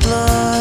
blood.